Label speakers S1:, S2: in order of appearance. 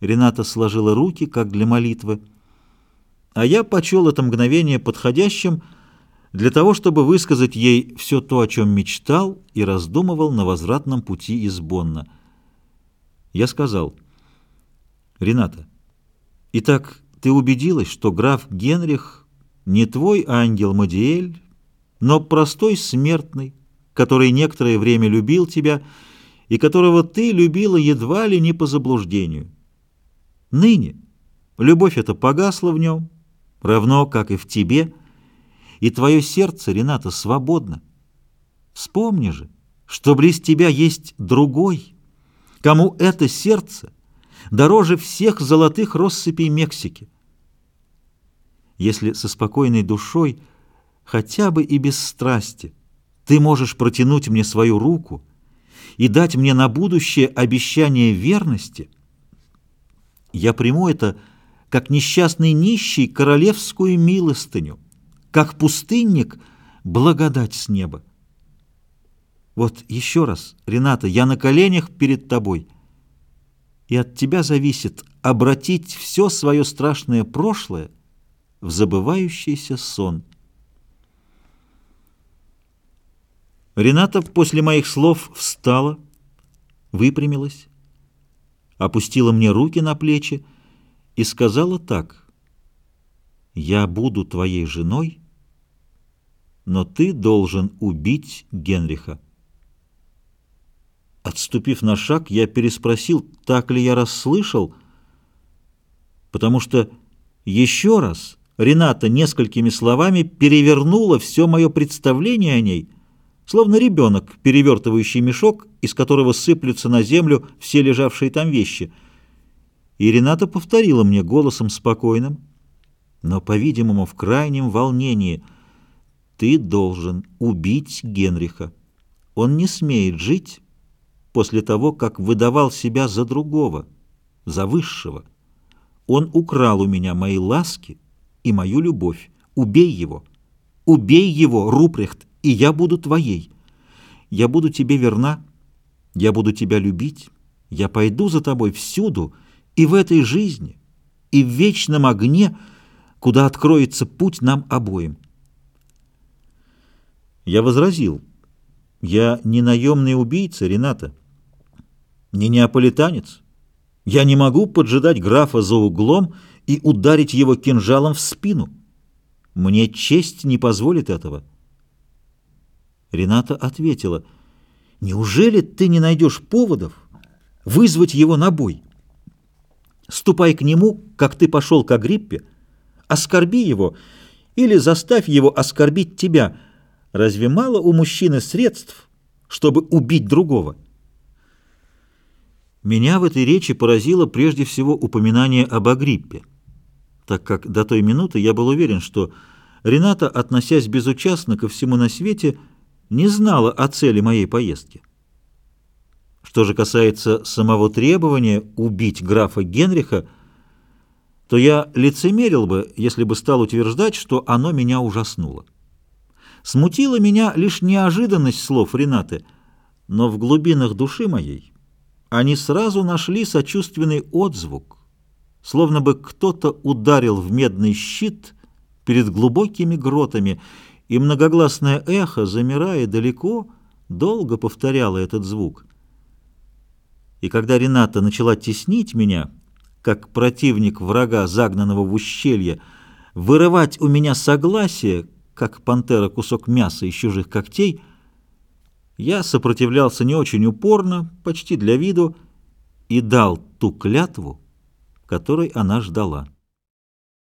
S1: Рената сложила руки, как для молитвы, а я почел это мгновение подходящим для того, чтобы высказать ей все то, о чем мечтал и раздумывал на возвратном пути из Бонна. Я сказал, «Рената, итак, ты убедилась, что граф Генрих не твой ангел Мадиэль, но простой смертный, который некоторое время любил тебя и которого ты любила едва ли не по заблуждению. Ныне любовь эта погасла в нем, равно как и в тебе, и твое сердце, Рената, свободно. Вспомни же, что близ тебя есть другой, кому это сердце дороже всех золотых россыпей Мексики. Если со спокойной душой, хотя бы и без страсти, ты можешь протянуть мне свою руку и дать мне на будущее обещание верности, я приму это как несчастный нищий королевскую милостыню, как пустынник благодать с неба. Вот еще раз, Рената, я на коленях перед тобой, и от тебя зависит обратить все свое страшное прошлое в забывающийся сон. Рената после моих слов встала, выпрямилась, опустила мне руки на плечи и сказала так. «Я буду твоей женой, но ты должен убить Генриха». Отступив на шаг, я переспросил, так ли я расслышал, потому что еще раз Рената несколькими словами перевернула все мое представление о ней — словно ребенок, перевертывающий мешок, из которого сыплются на землю все лежавшие там вещи. И Рената повторила мне голосом спокойным, но, по-видимому, в крайнем волнении, «Ты должен убить Генриха. Он не смеет жить после того, как выдавал себя за другого, за высшего. Он украл у меня мои ласки и мою любовь. Убей его! Убей его, Рупрехт, и я буду твоей. Я буду тебе верна, я буду тебя любить, я пойду за тобой всюду, и в этой жизни, и в вечном огне, куда откроется путь нам обоим. Я возразил, я не наемный убийца, Рената, не неаполитанец. Я не могу поджидать графа за углом и ударить его кинжалом в спину. Мне честь не позволит этого. Рената ответила, «Неужели ты не найдешь поводов вызвать его на бой? Ступай к нему, как ты пошел к Агриппе, оскорби его или заставь его оскорбить тебя. Разве мало у мужчины средств, чтобы убить другого?» Меня в этой речи поразило прежде всего упоминание об Агриппе, так как до той минуты я был уверен, что Рената, относясь безучастно ко всему на свете, — не знала о цели моей поездки. Что же касается самого требования убить графа Генриха, то я лицемерил бы, если бы стал утверждать, что оно меня ужаснуло. Смутила меня лишь неожиданность слов Ренаты, но в глубинах души моей они сразу нашли сочувственный отзвук, словно бы кто-то ударил в медный щит перед глубокими гротами, и многогласное эхо, замирая далеко, долго повторяло этот звук. И когда Рената начала теснить меня, как противник врага, загнанного в ущелье, вырывать у меня согласие, как пантера кусок мяса из чужих когтей, я сопротивлялся не очень упорно, почти для виду, и дал ту клятву, которой она ждала.